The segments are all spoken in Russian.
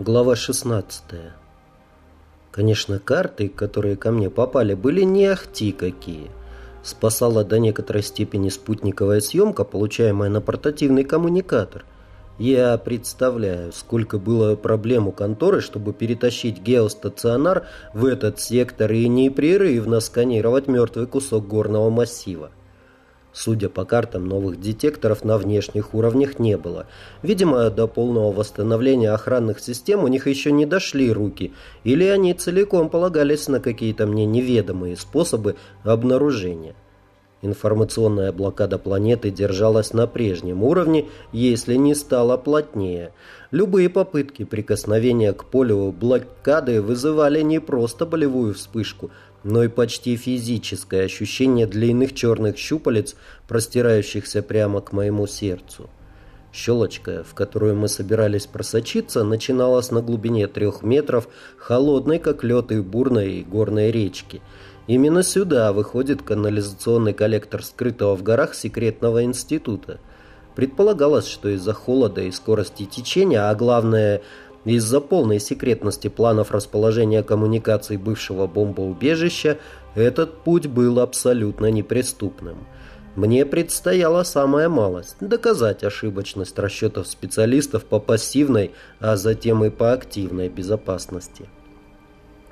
Глава 16. Конечно, карты, которые ко мне попали, были не ахти какие. Спасала до некоторой степени спутниковая съемка, получаемая на портативный коммуникатор. Я представляю, сколько было проблем у конторы, чтобы перетащить геостационар в этот сектор и непрерывно сканировать мертвый кусок горного массива. Судя по картам, новых детекторов на внешних уровнях не было. Видимо, до полного восстановления охранных систем у них еще не дошли руки, или они целиком полагались на какие-то мне неведомые способы обнаружения. Информационная блокада планеты держалась на прежнем уровне, если не стала плотнее. Любые попытки прикосновения к полю блокады вызывали не просто болевую вспышку, но и почти физическое ощущение длинных черных щупалец, простирающихся прямо к моему сердцу. Щелочка, в которую мы собирались просочиться, начиналась на глубине трех метров, холодной, как лед и бурной горной речки. Именно сюда выходит канализационный коллектор скрытого в горах секретного института. Предполагалось, что из-за холода и скорости течения, а главное – из-за полной секретности планов расположения коммуникаций бывшего бомбоубежища этот путь был абсолютно неприступным. Мне предстояла самая малость – доказать ошибочность расчетов специалистов по пассивной, а затем и по активной безопасности.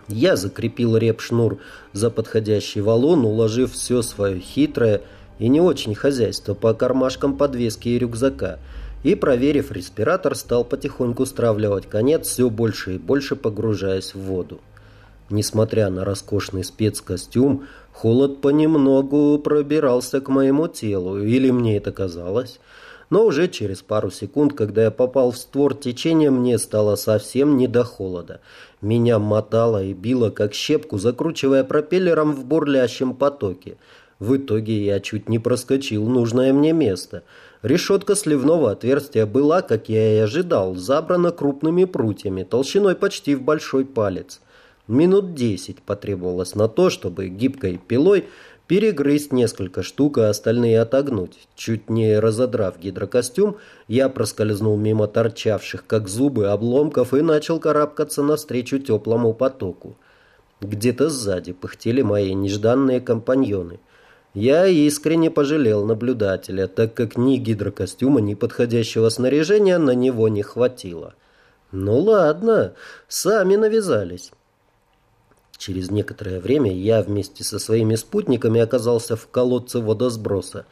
Я закрепил реп-шнур за подходящий валун, уложив все свое хитрое и не очень хозяйство по кармашкам подвески и рюкзака – и, проверив респиратор, стал потихоньку стравливать конец, все больше и больше погружаясь в воду. Несмотря на роскошный спецкостюм, холод понемногу пробирался к моему телу, или мне это казалось. Но уже через пару секунд, когда я попал в створ течения, мне стало совсем не до холода. Меня мотало и било, как щепку, закручивая пропеллером в бурлящем потоке. В итоге я чуть не проскочил нужное мне место – Решетка сливного отверстия была, как я и ожидал, забрана крупными прутьями, толщиной почти в большой палец. Минут десять потребовалось на то, чтобы гибкой пилой перегрызть несколько штук, а остальные отогнуть. Чуть не разодрав гидрокостюм, я проскользнул мимо торчавших, как зубы, обломков и начал карабкаться навстречу теплому потоку. Где-то сзади пыхтели мои нежданные компаньоны – я искренне пожалел наблюдателя, так как ни гидрокостюма, ни подходящего снаряжения на него не хватило. Ну ладно, сами навязались. Через некоторое время я вместе со своими спутниками оказался в колодце водосброса.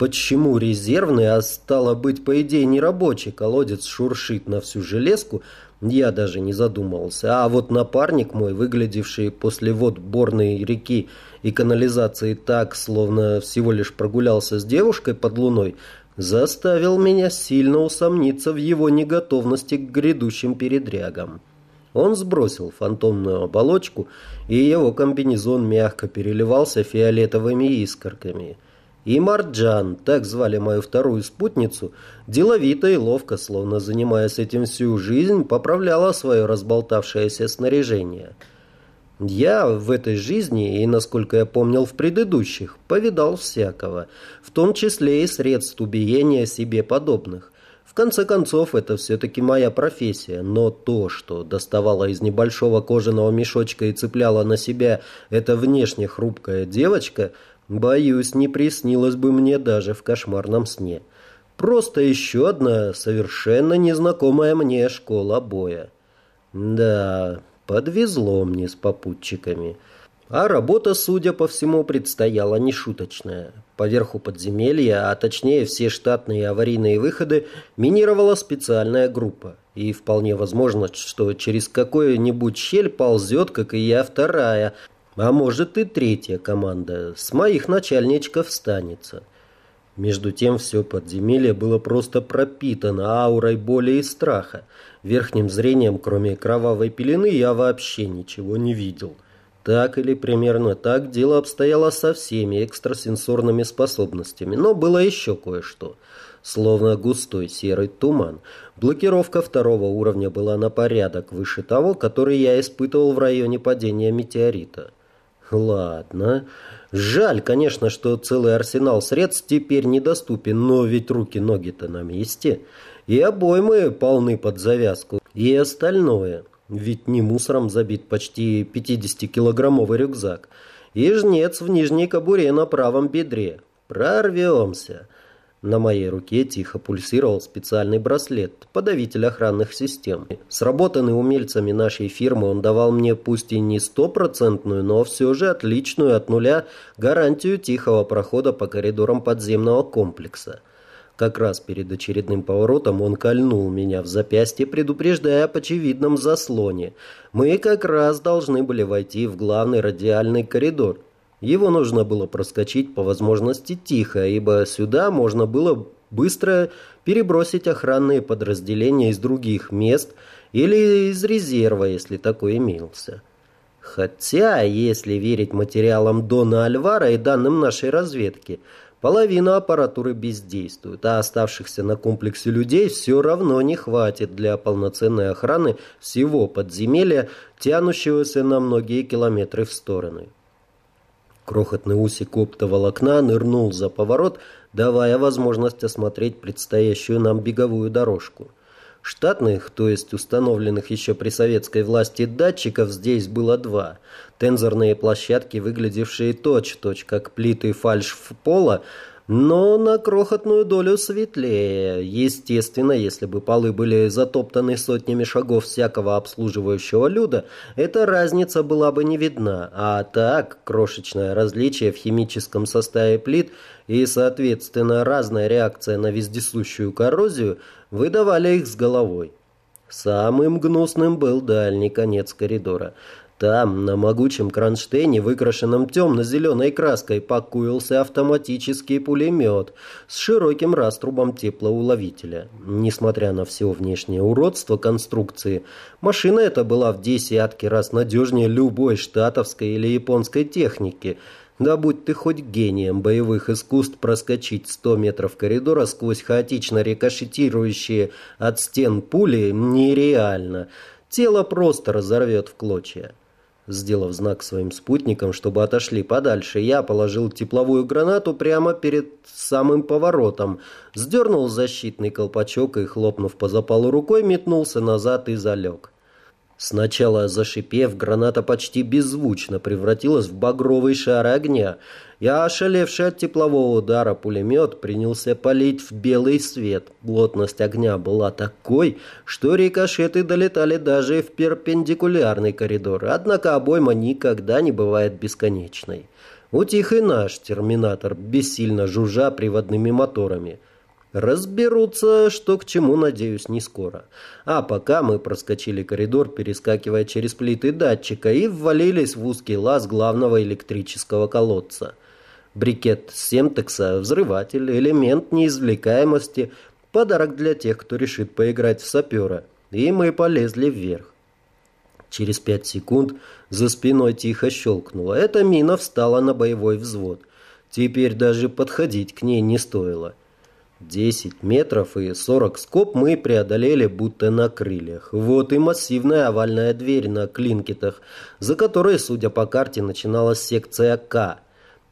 Почему резервный, а стало быть, по идее, нерабочий колодец шуршит на всю железку, я даже не задумывался. А вот напарник мой, выглядевший после вод борной реки и канализации так, словно всего лишь прогулялся с девушкой под луной, заставил меня сильно усомниться в его неготовности к грядущим передрягам. Он сбросил фантомную оболочку, и его комбинезон мягко переливался фиолетовыми искорками – и Марджан, так звали мою вторую спутницу, деловито и ловко, словно занимаясь этим всю жизнь, поправляла свое разболтавшееся снаряжение. Я в этой жизни, и, насколько я помнил в предыдущих, повидал всякого, в том числе и средств убиения себе подобных. В конце концов, это все-таки моя профессия, но то, что доставала из небольшого кожаного мешочка и цепляла на себя эта внешне хрупкая девочка – Боюсь, не приснилось бы мне даже в кошмарном сне. Просто еще одна совершенно незнакомая мне школа боя. Да, подвезло мне с попутчиками. А работа, судя по всему, предстояла нешуточная. Поверху подземелья, а точнее все штатные аварийные выходы, минировала специальная группа. И вполне возможно, что через какую-нибудь щель ползет, как и я, вторая, а может и третья команда. С моих начальничков станется. Между тем все подземелье было просто пропитано аурой боли и страха. Верхним зрением, кроме кровавой пелены, я вообще ничего не видел. Так или примерно так дело обстояло со всеми экстрасенсорными способностями, но было еще кое-что. Словно густой серый туман. Блокировка второго уровня была на порядок выше того, который я испытывал в районе падения метеорита. Ладно. Жаль, конечно, что целый арсенал средств теперь недоступен, но ведь руки-ноги-то на месте. И обоймы полны под завязку. И остальное. Ведь не мусором забит почти 50-килограммовый рюкзак. И жнец в нижней кобуре на правом бедре. Прорвемся. На моей руке тихо пульсировал специальный браслет, подавитель охранных систем. Сработанный умельцами нашей фирмы, он давал мне пусть и не стопроцентную, но все же отличную от нуля гарантию тихого прохода по коридорам подземного комплекса. Как раз перед очередным поворотом он кольнул меня в запястье, предупреждая об очевидном заслоне. Мы как раз должны были войти в главный радиальный коридор. Его нужно было проскочить по возможности тихо, ибо сюда можно было быстро перебросить охранные подразделения из других мест или из резерва, если такой имелся. Хотя, если верить материалам Дона Альвара и данным нашей разведки, половина аппаратуры бездействует, а оставшихся на комплексе людей все равно не хватит для полноценной охраны всего подземелья, тянущегося на многие километры в стороны. Крохотный усик оптоволокна нырнул за поворот, давая возможность осмотреть предстоящую нам беговую дорожку. Штатных, то есть установленных еще при советской власти датчиков, здесь было два. Тензорные площадки, выглядевшие точь-в-точь, -точь, как плиты фальш-пола, но на крохотную долю светлее. Естественно, если бы полы были затоптаны сотнями шагов всякого обслуживающего люда, эта разница была бы не видна. А так, крошечное различие в химическом составе плит и, соответственно, разная реакция на вездесущую коррозию выдавали их с головой. Самым гнусным был дальний конец коридора. Там, на могучем кронштейне, выкрашенном темно-зеленой краской, покоился автоматический пулемет с широким раструбом теплоуловителя. Несмотря на все внешнее уродство конструкции, машина эта была в десятки раз надежнее любой штатовской или японской техники – да будь ты хоть гением боевых искусств проскочить 100 метров коридора сквозь хаотично рикошетирующие от стен пули нереально. Тело просто разорвет в клочья. Сделав знак своим спутникам, чтобы отошли подальше, я положил тепловую гранату прямо перед самым поворотом, сдернул защитный колпачок и, хлопнув по запалу рукой, метнулся назад и залег. Сначала зашипев, граната почти беззвучно превратилась в багровый шар огня. Я, ошалевший от теплового удара пулемет, принялся палить в белый свет. Плотность огня была такой, что рикошеты долетали даже в перпендикулярный коридор. Однако обойма никогда не бывает бесконечной. Утих и наш терминатор, бессильно жужжа приводными моторами. Разберутся, что к чему, надеюсь, не скоро. А пока мы проскочили коридор, перескакивая через плиты датчика, и ввалились в узкий лаз главного электрического колодца. Брикет Семтекса, взрыватель, элемент неизвлекаемости, подарок для тех, кто решит поиграть в сапера. И мы полезли вверх. Через пять секунд за спиной тихо щелкнуло. Эта мина встала на боевой взвод. Теперь даже подходить к ней не стоило. Десять метров и сорок скоб мы преодолели будто на крыльях. Вот и массивная овальная дверь на клинкетах, за которой, судя по карте, начиналась секция К.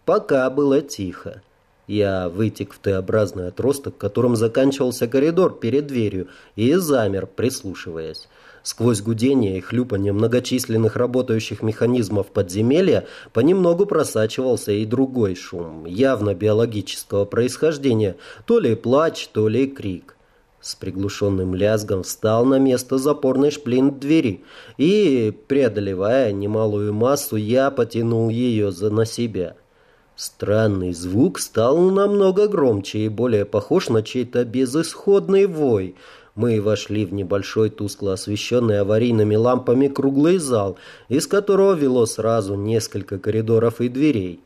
Пока было тихо. Я вытек в Т-образный отросток, которым заканчивался коридор перед дверью, и замер, прислушиваясь. Сквозь гудение и хлюпанье многочисленных работающих механизмов подземелья понемногу просачивался и другой шум, явно биологического происхождения, то ли плач, то ли крик. С приглушенным лязгом встал на место запорный шплинт двери, и, преодолевая немалую массу, я потянул ее за на себя. Странный звук стал намного громче и более похож на чей-то безысходный вой — мы вошли в небольшой тускло освещенный аварийными лампами круглый зал, из которого вело сразу несколько коридоров и дверей.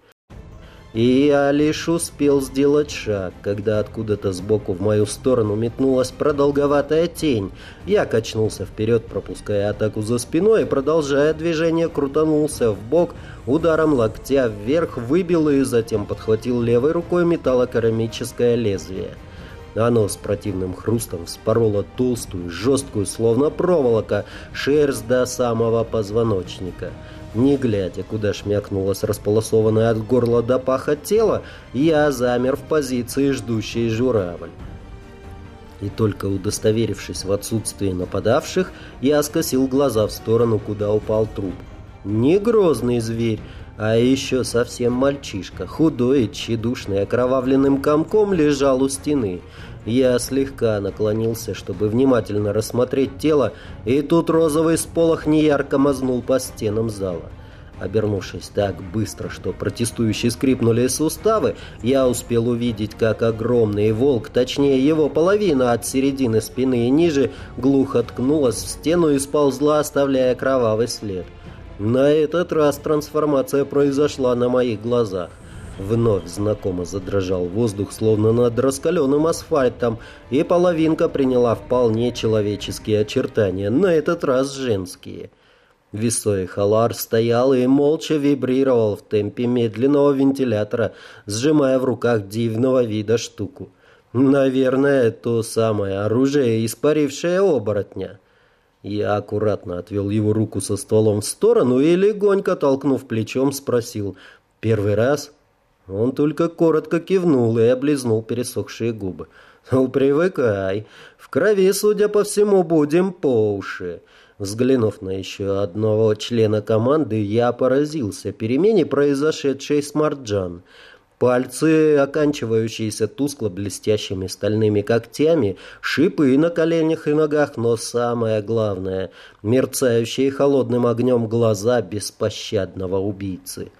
И я лишь успел сделать шаг, когда откуда-то сбоку в мою сторону метнулась продолговатая тень. Я качнулся вперед, пропуская атаку за спиной, и, продолжая движение, крутанулся в бок, ударом локтя вверх выбил и затем подхватил левой рукой металлокерамическое лезвие. Оно с противным хрустом вспороло толстую, жесткую, словно проволока, шерсть до самого позвоночника. Не глядя, куда шмякнулось располосованное от горла до паха тело, я замер в позиции ждущий журавль. И только удостоверившись в отсутствии нападавших, я скосил глаза в сторону, куда упал труп. Не грозный зверь, а еще совсем мальчишка, худой и тщедушный, окровавленным комком лежал у стены. Я слегка наклонился, чтобы внимательно рассмотреть тело, и тут розовый сполох неярко мазнул по стенам зала. Обернувшись так быстро, что протестующие скрипнули суставы, я успел увидеть, как огромный волк, точнее его половина от середины спины и ниже, глухо ткнулась в стену и сползла, оставляя кровавый след. На этот раз трансформация произошла на моих глазах. Вновь знакомо задрожал воздух, словно над раскаленным асфальтом, и половинка приняла вполне человеческие очертания, на этот раз женские. Весой Халар стоял и молча вибрировал в темпе медленного вентилятора, сжимая в руках дивного вида штуку. Наверное, то самое оружие, испарившее оборотня. Я аккуратно отвел его руку со стволом в сторону и, легонько толкнув плечом, спросил «Первый раз?» Он только коротко кивнул и облизнул пересохшие губы. «Ну, привыкай. В крови, судя по всему, будем по уши». Взглянув на еще одного члена команды, я поразился перемене, произошедшей с Марджан. Пальцы, оканчивающиеся тускло блестящими стальными когтями, шипы на коленях и ногах, но самое главное — мерцающие холодным огнем глаза беспощадного убийцы.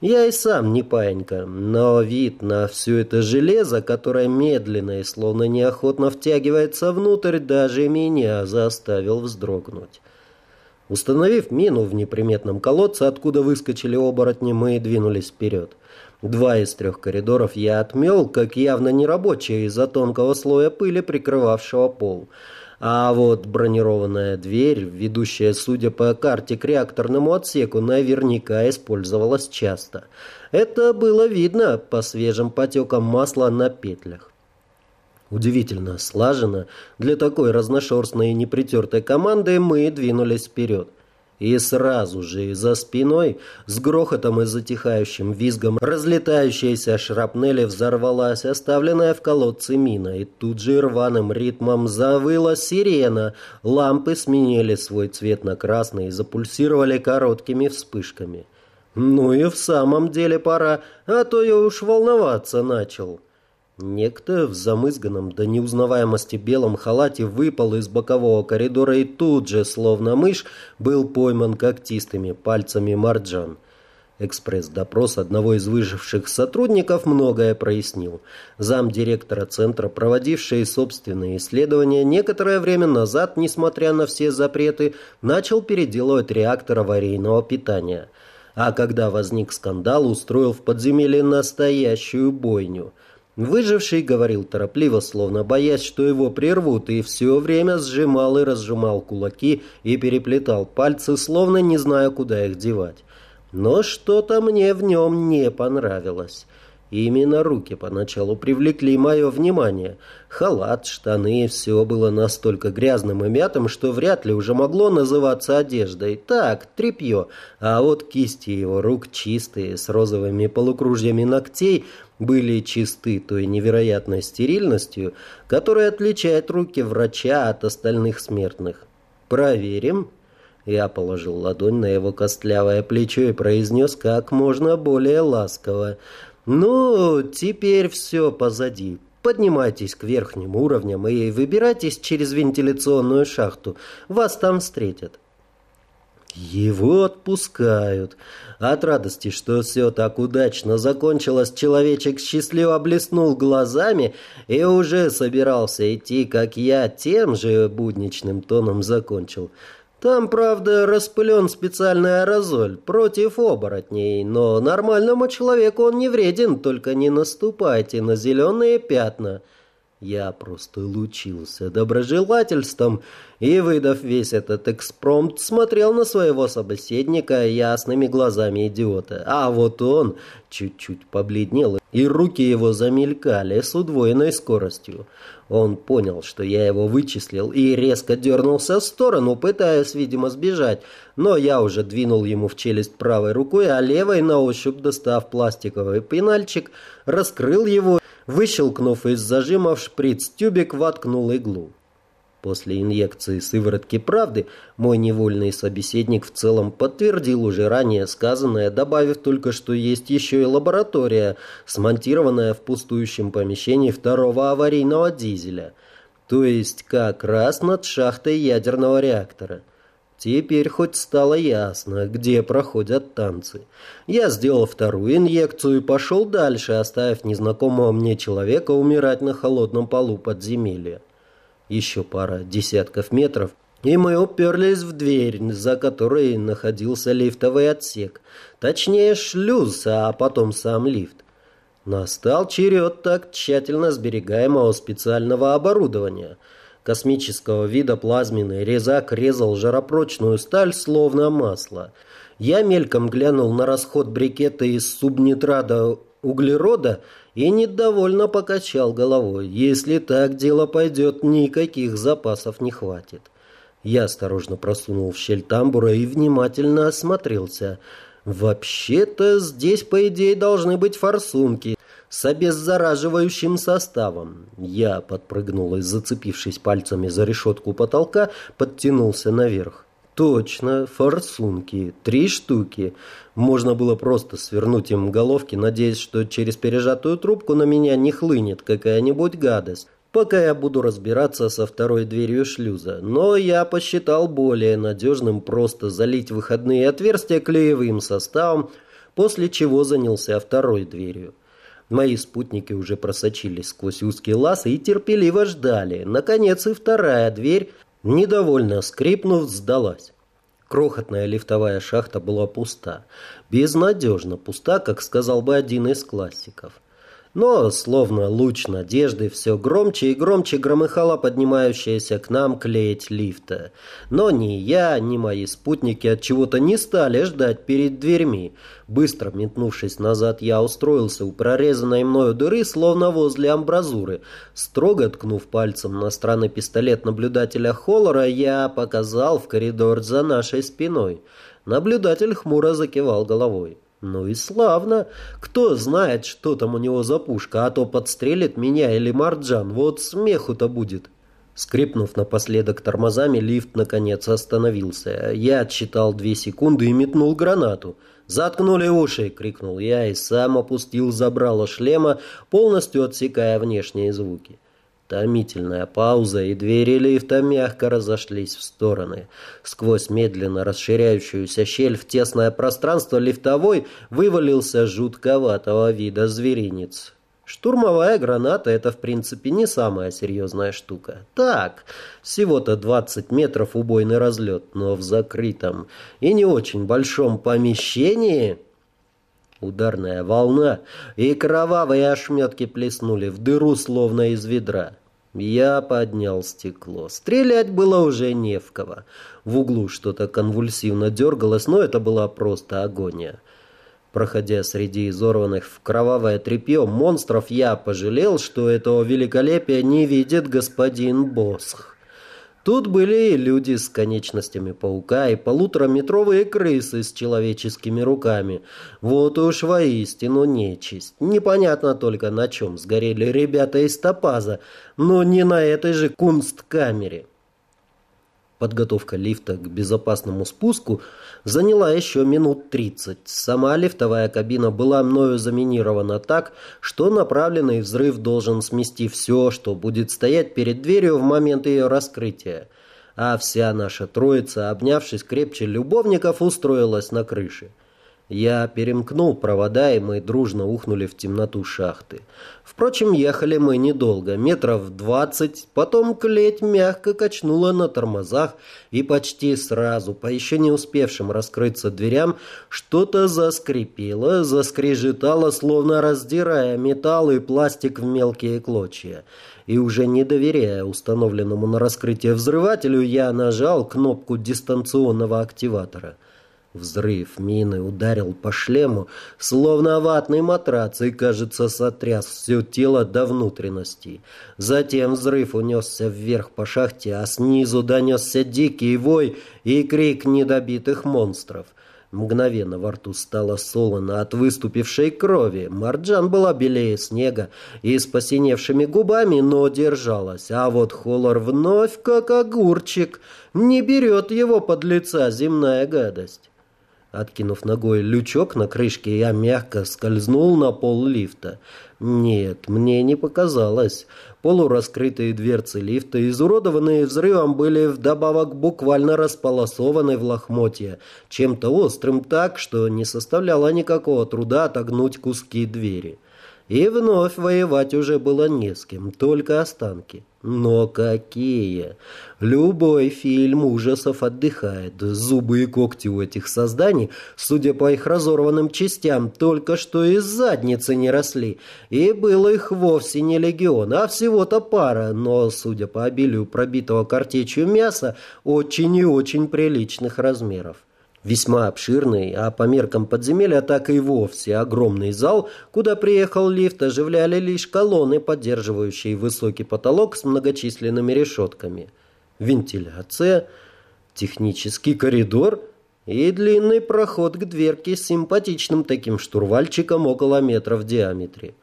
Я и сам не паинька, но вид на все это железо, которое медленно и словно неохотно втягивается внутрь, даже меня заставил вздрогнуть. Установив мину в неприметном колодце, откуда выскочили оборотни, мы двинулись вперед. Два из трех коридоров я отмел, как явно нерабочие из-за тонкого слоя пыли, прикрывавшего пол. А вот бронированная дверь, ведущая, судя по карте, к реакторному отсеку, наверняка использовалась часто. Это было видно по свежим потекам масла на петлях. Удивительно слаженно, для такой разношерстной и непритертой команды мы двинулись вперед. И сразу же за спиной, с грохотом и затихающим визгом, разлетающаяся шрапнели взорвалась, оставленная в колодце мина, и тут же рваным ритмом завыла сирена. Лампы сменили свой цвет на красный и запульсировали короткими вспышками. Ну и в самом деле пора, а то я уж волноваться начал. Некто в замызганном до неузнаваемости белом халате выпал из бокового коридора и тут же, словно мышь, был пойман когтистыми пальцами Марджан. Экспресс-допрос одного из выживших сотрудников многое прояснил. Замдиректора центра, проводивший собственные исследования, некоторое время назад, несмотря на все запреты, начал переделывать реактор аварийного питания. А когда возник скандал, устроил в подземелье настоящую бойню – Выживший говорил торопливо, словно боясь, что его прервут, и все время сжимал и разжимал кулаки и переплетал пальцы, словно не зная, куда их девать. Но что-то мне в нем не понравилось. Именно руки поначалу привлекли мое внимание. Халат, штаны, все было настолько грязным и мятым, что вряд ли уже могло называться одеждой. Так, тряпье. А вот кисти его рук чистые, с розовыми полукружьями ногтей, были чисты той невероятной стерильностью, которая отличает руки врача от остальных смертных. «Проверим». Я положил ладонь на его костлявое плечо и произнес как можно более ласково. «Ну, теперь все позади. Поднимайтесь к верхним уровням и выбирайтесь через вентиляционную шахту. Вас там встретят». Его отпускают. От радости, что все так удачно закончилось, человечек счастливо блеснул глазами и уже собирался идти, как я, тем же будничным тоном закончил. Там, правда, распылен специальный аэрозоль против оборотней, но нормальному человеку он не вреден, только не наступайте на зеленые пятна. Я просто лучился доброжелательством и, выдав весь этот экспромт, смотрел на своего собеседника ясными глазами идиота. А вот он чуть-чуть побледнел, и руки его замелькали с удвоенной скоростью. Он понял, что я его вычислил, и резко дернулся в сторону, пытаясь, видимо, сбежать. Но я уже двинул ему в челюсть правой рукой, а левой, на ощупь достав пластиковый пенальчик, раскрыл его Выщелкнув из зажима в шприц-тюбик, воткнул иглу. После инъекции сыворотки правды мой невольный собеседник в целом подтвердил уже ранее сказанное, добавив только, что есть еще и лаборатория, смонтированная в пустующем помещении второго аварийного дизеля. То есть как раз над шахтой ядерного реактора. Теперь хоть стало ясно, где проходят танцы. Я сделал вторую инъекцию и пошел дальше, оставив незнакомого мне человека умирать на холодном полу подземелья. Еще пара десятков метров, и мы уперлись в дверь, за которой находился лифтовый отсек. Точнее, шлюз, а потом сам лифт. Настал черед так тщательно сберегаемого специального оборудования. Космического вида плазменный резак резал жаропрочную сталь словно масло. Я мельком глянул на расход брикета из субнитрада углерода и недовольно покачал головой. Если так дело пойдет, никаких запасов не хватит. Я осторожно просунул в щель тамбура и внимательно осмотрелся. Вообще-то здесь, по идее, должны быть форсунки с обеззараживающим составом. Я подпрыгнул и, зацепившись пальцами за решетку потолка, подтянулся наверх. Точно, форсунки. Три штуки. Можно было просто свернуть им головки, надеясь, что через пережатую трубку на меня не хлынет какая-нибудь гадость, пока я буду разбираться со второй дверью шлюза. Но я посчитал более надежным просто залить выходные отверстия клеевым составом, после чего занялся второй дверью. Мои спутники уже просочились сквозь узкий лаз и терпеливо ждали. Наконец и вторая дверь Недовольно скрипнув, сдалась. Крохотная лифтовая шахта была пуста. Безнадежно пуста, как сказал бы один из классиков. Но, словно луч надежды, все громче и громче громыхала поднимающаяся к нам клеить лифта. Но ни я, ни мои спутники от чего-то не стали ждать перед дверьми. Быстро метнувшись назад, я устроился у прорезанной мною дыры, словно возле амбразуры. Строго ткнув пальцем на странный пистолет наблюдателя Холлора, я показал в коридор за нашей спиной. Наблюдатель хмуро закивал головой. Ну и славно. Кто знает, что там у него за пушка, а то подстрелит меня или Марджан. Вот смеху-то будет. Скрипнув напоследок тормозами, лифт наконец остановился. Я отсчитал две секунды и метнул гранату. «Заткнули уши!» — крикнул я и сам опустил забрало шлема, полностью отсекая внешние звуки. Томительная пауза, и двери лифта мягко разошлись в стороны. Сквозь медленно расширяющуюся щель в тесное пространство лифтовой вывалился жутковатого вида зверинец. Штурмовая граната – это, в принципе, не самая серьезная штука. Так, всего-то 20 метров убойный разлет, но в закрытом и не очень большом помещении... Ударная волна и кровавые ошметки плеснули в дыру, словно из ведра. Я поднял стекло. Стрелять было уже не в кого. В углу что-то конвульсивно дергалось, но это была просто агония. Проходя среди изорванных в кровавое тряпье монстров, я пожалел, что этого великолепия не видит господин Босх. Тут были и люди с конечностями паука, и полутораметровые крысы с человеческими руками. Вот уж воистину нечисть. Непонятно только, на чем сгорели ребята из Топаза, но не на этой же кунсткамере. Подготовка лифта к безопасному спуску заняла еще минут 30. Сама лифтовая кабина была мною заминирована так, что направленный взрыв должен смести все, что будет стоять перед дверью в момент ее раскрытия. А вся наша троица, обнявшись крепче любовников, устроилась на крыше. Я перемкнул провода, и мы дружно ухнули в темноту шахты. Впрочем, ехали мы недолго, метров двадцать, потом клеть мягко качнула на тормозах, и почти сразу, по еще не успевшим раскрыться дверям, что-то заскрипело, заскрежетало, словно раздирая металл и пластик в мелкие клочья. И уже не доверяя установленному на раскрытие взрывателю, я нажал кнопку дистанционного активатора — Взрыв мины ударил по шлему, словно ватный матрац, и, кажется, сотряс все тело до внутренностей. Затем взрыв унесся вверх по шахте, а снизу донесся дикий вой и крик недобитых монстров. Мгновенно во рту стало солоно от выступившей крови. Марджан была белее снега и с посиневшими губами, но держалась. А вот Холлар вновь, как огурчик, не берет его под лица земная гадость. Откинув ногой лючок на крышке, я мягко скользнул на пол лифта. Нет, мне не показалось. Полураскрытые дверцы лифта, изуродованные взрывом, были вдобавок буквально располосованы в лохмотья, чем-то острым так, что не составляло никакого труда отогнуть куски двери. И вновь воевать уже было не с кем, только останки. Но какие! Любой фильм ужасов отдыхает. Зубы и когти у этих созданий, судя по их разорванным частям, только что из задницы не росли. И было их вовсе не легион, а всего-то пара, но, судя по обилию пробитого картечью мяса, очень и очень приличных размеров весьма обширный, а по меркам подземелья так и вовсе огромный зал, куда приехал лифт, оживляли лишь колонны, поддерживающие высокий потолок с многочисленными решетками. Вентиляция, технический коридор и длинный проход к дверке с симпатичным таким штурвальчиком около метра в диаметре.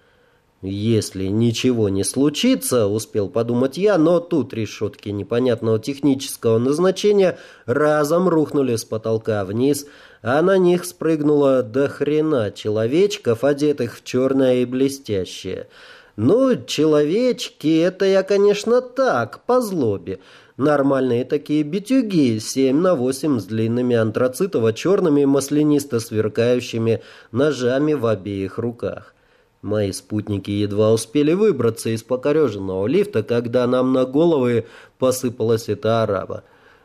«Если ничего не случится», — успел подумать я, но тут решетки непонятного технического назначения разом рухнули с потолка вниз, а на них спрыгнуло до хрена человечков, одетых в черное и блестящее. Ну, человечки, это я, конечно, так, по злобе. Нормальные такие битюги, 7 на 8 с длинными антрацитово-черными маслянисто сверкающими ножами в обеих руках. Мои спутники едва успели выбраться из покореженного лифта, когда нам на головы посыпалась эта араба.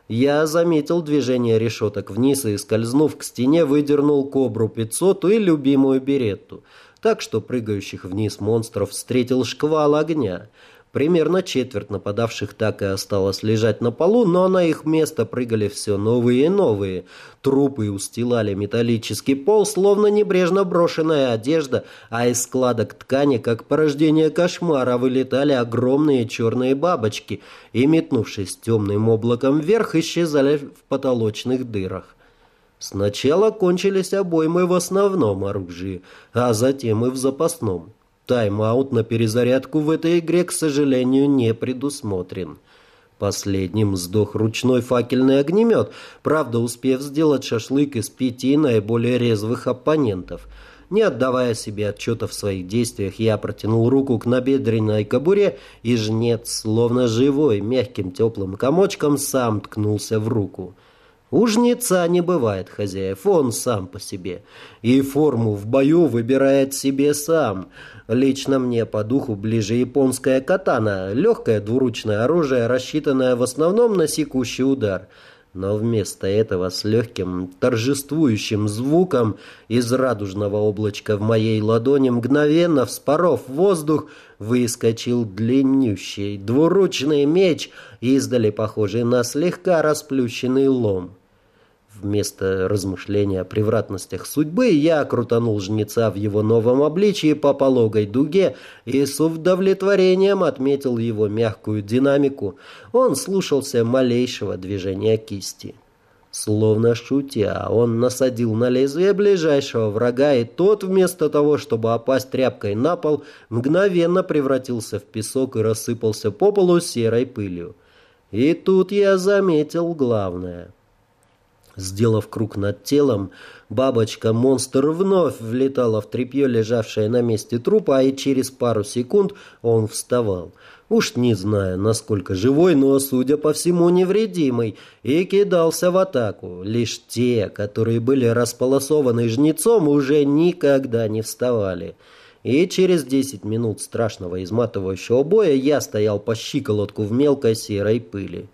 Я заметил движение решеток вниз и, скользнув к стене, выдернул кобру 500 и любимую беретту, так что прыгающих вниз монстров встретил шквал огня. Примерно четверть нападавших так и осталось лежать на полу, но на их место прыгали все новые и новые. Трупы устилали металлический пол, словно небрежно брошенная одежда, а из складок ткани, как порождение кошмара, вылетали огромные черные бабочки и, метнувшись темным облаком вверх, исчезали в потолочных дырах. Сначала кончились обоймы в основном оружии, а затем и в запасном. Тайм-аут на перезарядку в этой игре, к сожалению, не предусмотрен. Последним сдох ручной факельный огнемет, правда успев сделать шашлык из пяти наиболее резвых оппонентов. Не отдавая себе отчета в своих действиях, я протянул руку к набедренной кобуре, и жнец, словно живой, мягким теплым комочком, сам ткнулся в руку. У жнеца не бывает хозяев, он сам по себе. И форму в бою выбирает себе сам. Лично мне по духу ближе японская катана, легкое двуручное оружие, рассчитанное в основном на секущий удар. Но вместо этого с легким торжествующим звуком из радужного облачка в моей ладони мгновенно вспоров воздух, выскочил длиннющий двуручный меч, издали похожий на слегка расплющенный лом. Вместо размышления о превратностях судьбы я крутанул жнеца в его новом обличии по пологой дуге и с удовлетворением отметил его мягкую динамику. Он слушался малейшего движения кисти. Словно шутя, он насадил на лезвие ближайшего врага, и тот, вместо того, чтобы опасть тряпкой на пол, мгновенно превратился в песок и рассыпался по полу серой пылью. И тут я заметил главное — Сделав круг над телом, бабочка-монстр вновь влетала в тряпье, лежавшее на месте трупа, и через пару секунд он вставал. Уж не знаю, насколько живой, но, судя по всему, невредимый, и кидался в атаку. Лишь те, которые были располосованы жнецом, уже никогда не вставали. И через десять минут страшного изматывающего боя я стоял по щиколотку в мелкой серой пыли.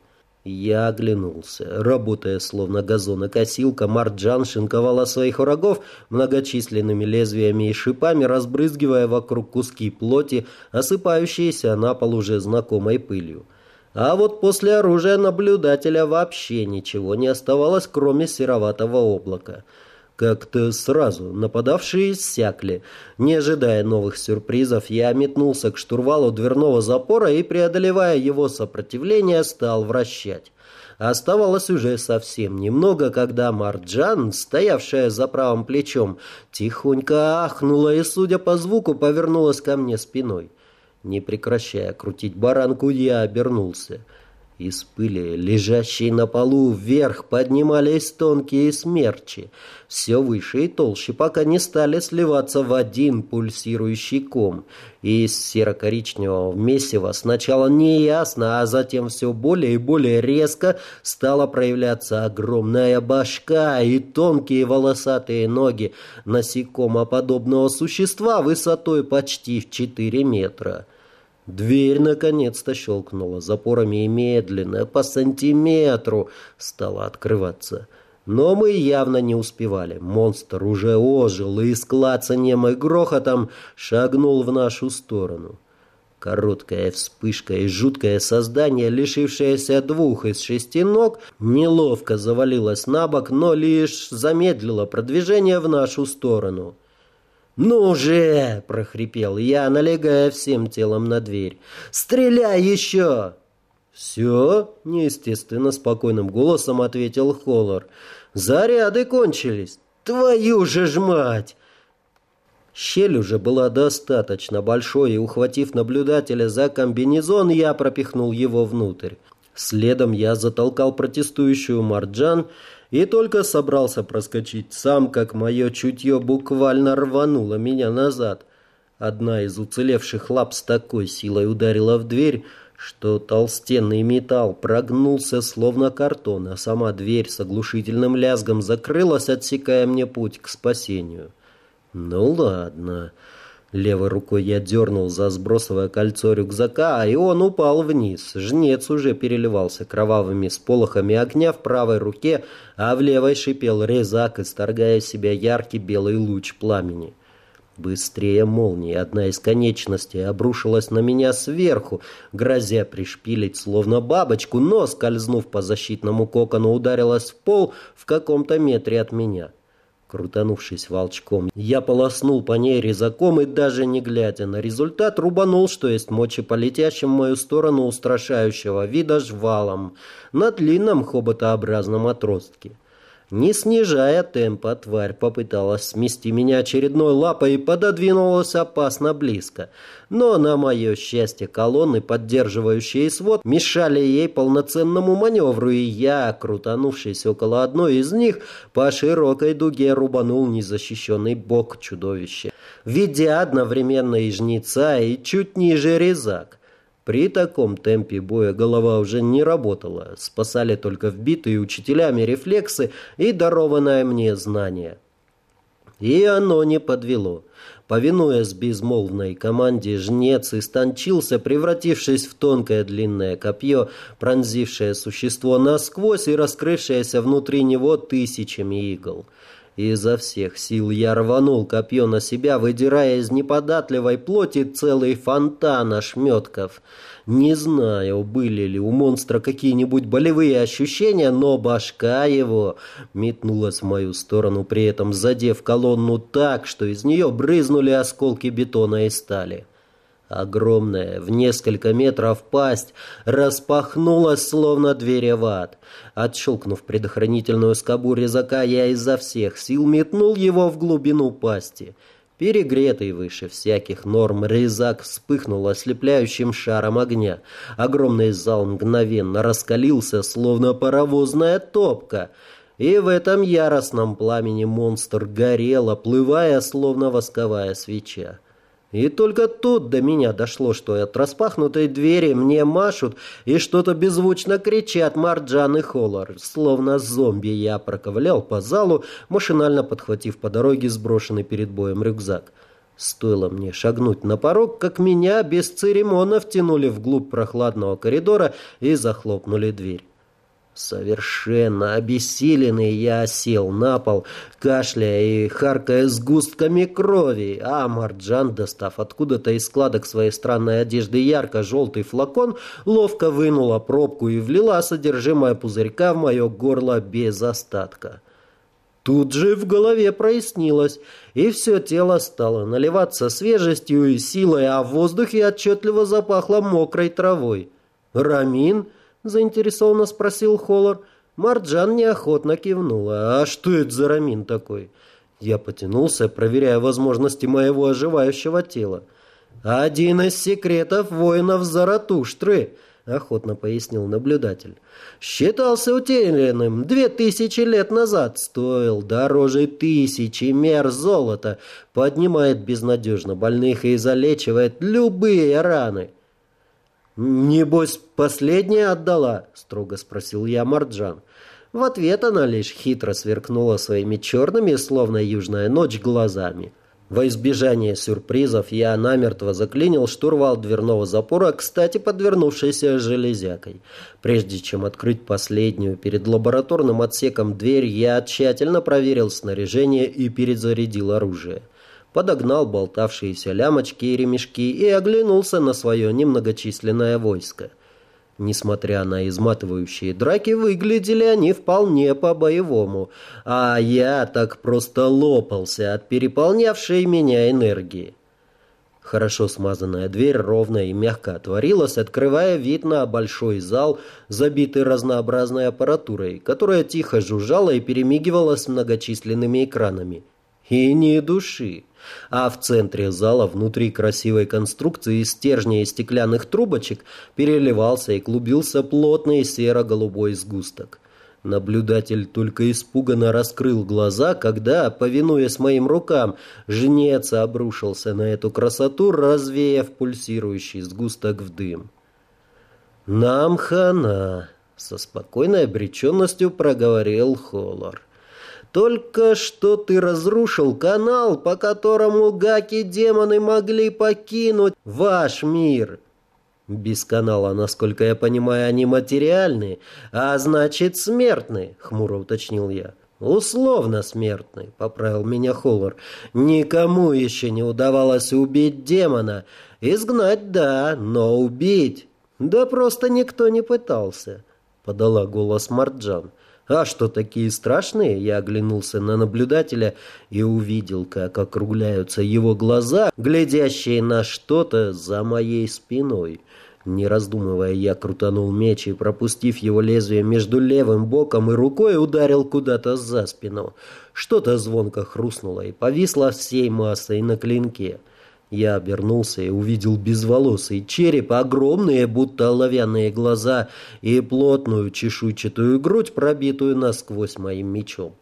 Я оглянулся. Работая словно газонокосилка, Марджан шинковала своих врагов многочисленными лезвиями и шипами, разбрызгивая вокруг куски плоти, осыпающиеся на пол уже знакомой пылью. А вот после оружия наблюдателя вообще ничего не оставалось, кроме сероватого облака — как-то сразу нападавшие иссякли. Не ожидая новых сюрпризов, я метнулся к штурвалу дверного запора и, преодолевая его сопротивление, стал вращать. Оставалось уже совсем немного, когда Марджан, стоявшая за правым плечом, тихонько ахнула и, судя по звуку, повернулась ко мне спиной. Не прекращая крутить баранку, я обернулся. Из пыли, лежащей на полу, вверх поднимались тонкие смерчи, все выше и толще, пока не стали сливаться в один пульсирующий ком. И из серо-коричневого месива сначала неясно, а затем все более и более резко стала проявляться огромная башка и тонкие волосатые ноги насекомоподобного существа высотой почти в 4 метра. Дверь наконец-то щелкнула запорами и медленно, по сантиметру, стала открываться. Но мы явно не успевали. Монстр уже ожил и с клацанием и грохотом шагнул в нашу сторону. Короткая вспышка и жуткое создание, лишившееся двух из шести ног, неловко завалилось на бок, но лишь замедлило продвижение в нашу сторону. «Ну же!» – прохрипел я, налегая всем телом на дверь. «Стреляй еще!» «Все?» – неестественно спокойным голосом ответил Холлар. «Заряды кончились! Твою же ж мать!» Щель уже была достаточно большой, и, ухватив наблюдателя за комбинезон, я пропихнул его внутрь. Следом я затолкал протестующую Марджан и только собрался проскочить сам, как мое чутье буквально рвануло меня назад. Одна из уцелевших лап с такой силой ударила в дверь, что толстенный металл прогнулся словно картон, а сама дверь с оглушительным лязгом закрылась, отсекая мне путь к спасению. «Ну ладно». Левой рукой я дернул за сбросовое кольцо рюкзака, и он упал вниз. Жнец уже переливался кровавыми сполохами огня в правой руке, а в левой шипел резак, исторгая из себя яркий белый луч пламени. Быстрее молнии одна из конечностей обрушилась на меня сверху, грозя пришпилить словно бабочку, но, скользнув по защитному кокону, ударилась в пол в каком-то метре от меня. Крутанувшись волчком, я полоснул по ней резаком и, даже не глядя на результат, рубанул, что есть мочи по летящим в мою сторону устрашающего вида жвалом на длинном хоботообразном отростке. Не снижая темпа, тварь попыталась смести меня очередной лапой и пододвинулась опасно близко. Но, на мое счастье, колонны, поддерживающие свод, мешали ей полноценному маневру, и я, крутанувшись около одной из них, по широкой дуге рубанул незащищенный бок чудовища, видя одновременно и жнеца, и чуть ниже резак. При таком темпе боя голова уже не работала, спасали только вбитые учителями рефлексы и дарованное мне знание. И оно не подвело. Повинуясь безмолвной команде, жнец истончился, превратившись в тонкое длинное копье, пронзившее существо насквозь и раскрывшееся внутри него тысячами игл. Изо всех сил я рванул копье на себя, выдирая из неподатливой плоти целый фонтан ошметков. Не знаю, были ли у монстра какие-нибудь болевые ощущения, но башка его метнулась в мою сторону, при этом задев колонну так, что из нее брызнули осколки бетона и стали. Огромная, в несколько метров пасть распахнулась, словно дверь в ад. Отщелкнув предохранительную скобу резака, я изо всех сил метнул его в глубину пасти. Перегретый выше всяких норм резак вспыхнул ослепляющим шаром огня. Огромный зал мгновенно раскалился, словно паровозная топка. И в этом яростном пламени монстр горел, оплывая, словно восковая свеча. И только тут до меня дошло, что от распахнутой двери мне машут и что-то беззвучно кричат Марджан и Холлар. Словно зомби я проковылял по залу, машинально подхватив по дороге сброшенный перед боем рюкзак. Стоило мне шагнуть на порог, как меня без церемонов втянули вглубь прохладного коридора и захлопнули дверь. Совершенно обессиленный я сел на пол, кашляя и харкая сгустками крови, а Марджан, достав откуда-то из складок своей странной одежды ярко-желтый флакон, ловко вынула пробку и влила содержимое пузырька в мое горло без остатка. Тут же в голове прояснилось, и все тело стало наливаться свежестью и силой, а в воздухе отчетливо запахло мокрой травой. «Рамин?» — заинтересованно спросил Холлар. Марджан неохотно кивнула. «А что это за рамин такой?» Я потянулся, проверяя возможности моего оживающего тела. «Один из секретов воинов Заратуштры», — охотно пояснил наблюдатель. «Считался утерянным две тысячи лет назад. Стоил дороже тысячи мер золота. Поднимает безнадежно больных и залечивает любые раны». «Небось, последняя отдала?» — строго спросил я Марджан. В ответ она лишь хитро сверкнула своими черными, словно южная ночь, глазами. Во избежание сюрпризов я намертво заклинил штурвал дверного запора, кстати, подвернувшейся железякой. Прежде чем открыть последнюю перед лабораторным отсеком дверь, я тщательно проверил снаряжение и перезарядил оружие. Подогнал болтавшиеся лямочки и ремешки и оглянулся на свое немногочисленное войско. Несмотря на изматывающие драки, выглядели они вполне по-боевому, а я так просто лопался от переполнявшей меня энергии. Хорошо смазанная дверь ровно и мягко отворилась, открывая вид на большой зал, забитый разнообразной аппаратурой, которая тихо жужжала и перемигивалась многочисленными экранами. И ни души а в центре зала, внутри красивой конструкции из стержня и стеклянных трубочек, переливался и клубился плотный серо-голубой сгусток. Наблюдатель только испуганно раскрыл глаза, когда, повинуясь моим рукам, жнец обрушился на эту красоту, развеяв пульсирующий сгусток в дым. «Нам хана!» — со спокойной обреченностью проговорил Холлар. Только что ты разрушил канал, по которому гаки-демоны могли покинуть ваш мир. Без канала, насколько я понимаю, они материальны, а значит смертны, хмуро уточнил я. «Условно смертный», — поправил меня Холлар. «Никому еще не удавалось убить демона. Изгнать — да, но убить...» «Да просто никто не пытался», — подала голос Марджан. «А что, такие страшные?» Я оглянулся на наблюдателя и увидел, как округляются его глаза, глядящие на что-то за моей спиной. Не раздумывая, я крутанул меч и, пропустив его лезвие между левым боком и рукой, ударил куда-то за спину. Что-то звонко хрустнуло и повисло всей массой на клинке. Я обернулся и увидел безволосый череп, огромные, будто оловянные глаза и плотную чешуйчатую грудь, пробитую насквозь моим мечом.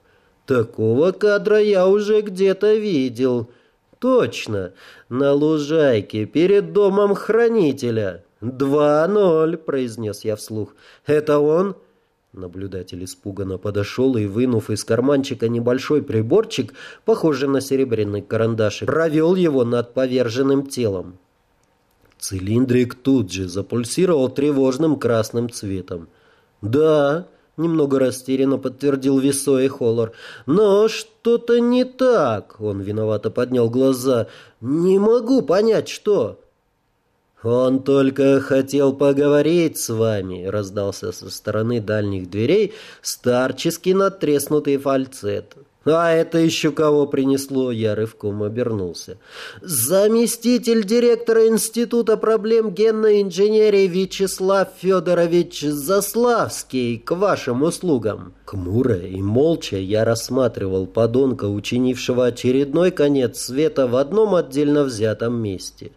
Такого кадра я уже где-то видел. Точно, на лужайке перед домом хранителя. «Два ноль», — произнес я вслух. «Это он?» Наблюдатель испуганно подошел и, вынув из карманчика небольшой приборчик, похожий на серебряный карандашик, провел его над поверженным телом. Цилиндрик тут же запульсировал тревожным красным цветом. «Да», — немного растерянно подтвердил Весо и «но что-то не так», — он виновато поднял глаза. «Не могу понять, что...» «Он только хотел поговорить с вами», — раздался со стороны дальних дверей старческий надтреснутый фальцет. «А это еще кого принесло?» Я рывком обернулся. «Заместитель директора Института проблем генной инженерии Вячеслав Федорович Заславский к вашим услугам». Кмуро и молча я рассматривал подонка, учинившего очередной конец света в одном отдельно взятом месте.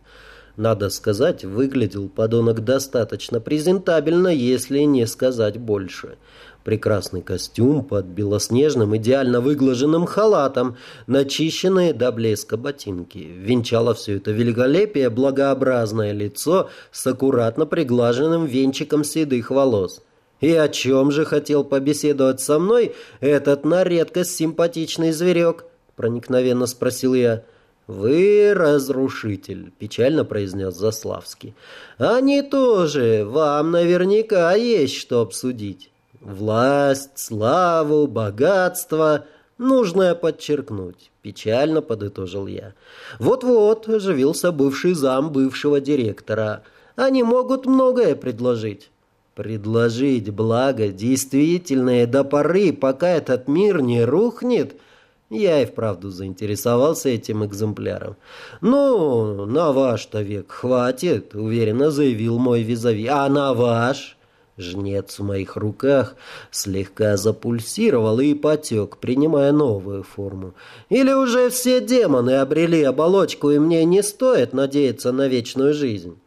Надо сказать, выглядел подонок достаточно презентабельно, если не сказать больше. Прекрасный костюм под белоснежным, идеально выглаженным халатом, начищенные до блеска ботинки. Венчало все это великолепие благообразное лицо с аккуратно приглаженным венчиком седых волос. И о чем же хотел побеседовать со мной этот на редкость симпатичный зверек? Проникновенно спросил я. «Вы разрушитель», — печально произнес Заславский. «Они тоже. Вам наверняка есть что обсудить. Власть, славу, богатство. Нужно подчеркнуть». Печально подытожил я. «Вот-вот», — оживился бывший зам бывшего директора. «Они могут многое предложить». «Предложить благо действительное до поры, пока этот мир не рухнет», — я и вправду заинтересовался этим экземпляром. «Ну, на ваш-то век хватит», — уверенно заявил мой визави. «А на ваш?» Жнец в моих руках слегка запульсировал и потек, принимая новую форму. Или уже все демоны обрели оболочку, и мне не стоит надеяться на вечную жизнь?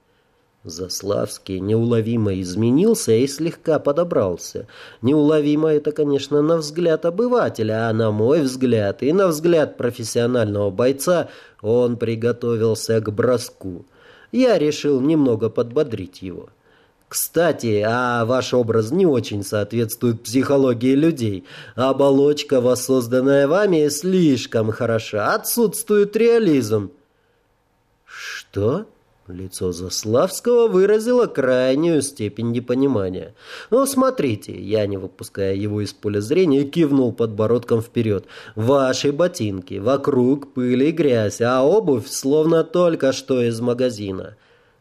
Заславский неуловимо изменился и слегка подобрался. Неуловимо это, конечно, на взгляд обывателя, а на мой взгляд и на взгляд профессионального бойца он приготовился к броску. Я решил немного подбодрить его. Кстати, а ваш образ не очень соответствует психологии людей. Оболочка, воссозданная вами, слишком хороша. Отсутствует реализм. Что? Лицо Заславского выразило крайнюю степень непонимания. «Ну, смотрите», я, не выпуская его из поля зрения, кивнул подбородком вперед. «Ваши ботинки, вокруг пыль и грязь, а обувь словно только что из магазина».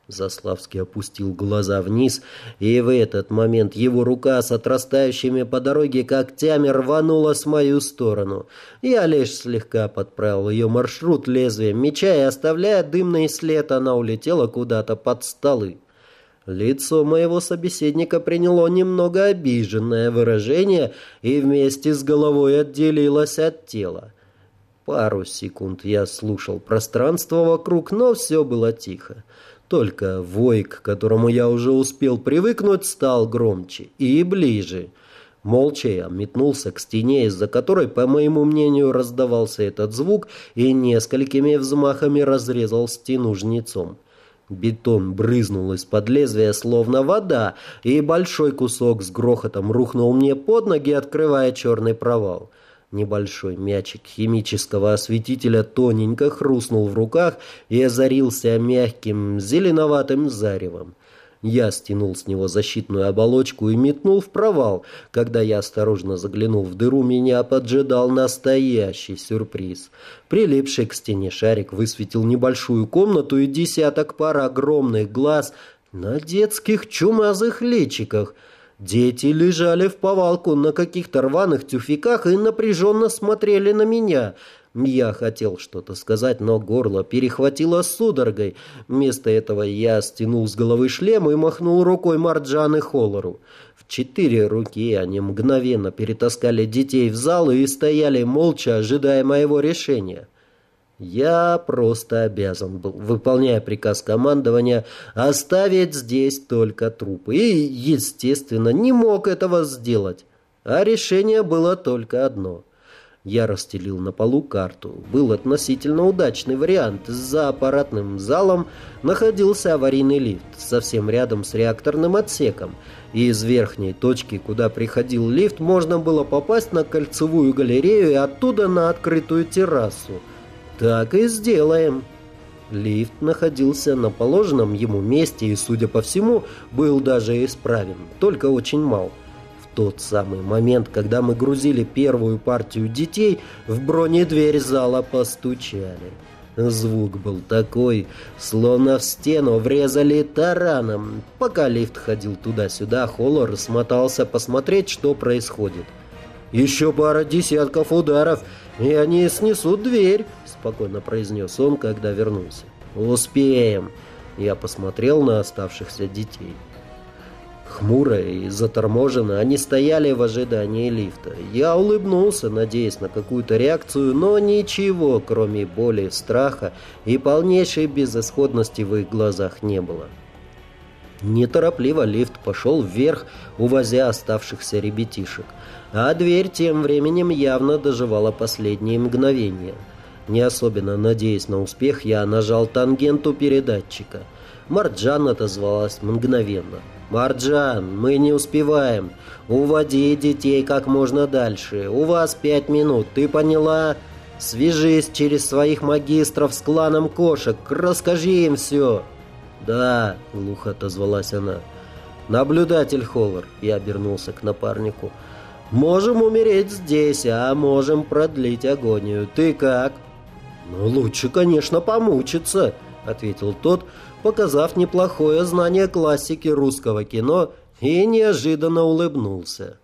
Заславский опустил глаза вниз, и в этот момент его рука с отрастающими по дороге когтями рванула с мою сторону. Я лишь слегка подправил ее маршрут лезвием меча, и, оставляя дымный след, она улетела куда-то под столы. Лицо моего собеседника приняло немного обиженное выражение и вместе с головой отделилось от тела. Пару секунд я слушал пространство вокруг, но все было тихо. Только вой, к которому я уже успел привыкнуть, стал громче и ближе. Молча я метнулся к стене, из-за которой, по моему мнению, раздавался этот звук, и несколькими взмахами разрезал стену жнецом. Бетон брызнул из-под лезвия, словно вода, и большой кусок с грохотом рухнул мне под ноги, открывая черный провал. Небольшой мячик химического осветителя тоненько хрустнул в руках и озарился мягким зеленоватым заревом. Я стянул с него защитную оболочку и метнул в провал. Когда я осторожно заглянул в дыру, меня поджидал настоящий сюрприз. Прилипший к стене шарик высветил небольшую комнату и десяток пар огромных глаз на детских чумазых личиках — Дети лежали в повалку на каких-то рваных тюфяках и напряженно смотрели на меня. Я хотел что-то сказать, но горло перехватило судорогой. Вместо этого я стянул с головы шлем и махнул рукой Марджан и Холлору. В четыре руки они мгновенно перетаскали детей в зал и стояли молча, ожидая моего решения. Я просто обязан был, выполняя приказ командования, оставить здесь только трупы. И, естественно, не мог этого сделать. А решение было только одно. Я расстелил на полу карту. Был относительно удачный вариант. За аппаратным залом находился аварийный лифт, совсем рядом с реакторным отсеком. И из верхней точки, куда приходил лифт, можно было попасть на кольцевую галерею и оттуда на открытую террасу. «Так и сделаем». Лифт находился на положенном ему месте и, судя по всему, был даже исправен, только очень мал. В тот самый момент, когда мы грузили первую партию детей, в бронедверь зала постучали. Звук был такой, словно в стену врезали тараном. Пока лифт ходил туда-сюда, Холлор смотался посмотреть, что происходит. «Еще пара десятков ударов, и они снесут дверь», спокойно произнес он, когда вернулся. «Успеем!» Я посмотрел на оставшихся детей. Хмуро и заторможенно они стояли в ожидании лифта. Я улыбнулся, надеясь на какую-то реакцию, но ничего, кроме боли, страха и полнейшей безысходности в их глазах не было. Неторопливо лифт пошел вверх, увозя оставшихся ребятишек, а дверь тем временем явно доживала последние мгновения – не особенно надеясь на успех, я нажал тангенту передатчика. Марджан отозвалась мгновенно. «Марджан, мы не успеваем. Уводи детей как можно дальше. У вас пять минут, ты поняла? Свяжись через своих магистров с кланом кошек, расскажи им все». «Да», — глухо отозвалась она. «Наблюдатель Холлар», — я обернулся к напарнику. «Можем умереть здесь, а можем продлить агонию. Ты как?» «Ну, лучше, конечно, помучиться», — ответил тот, показав неплохое знание классики русского кино и неожиданно улыбнулся.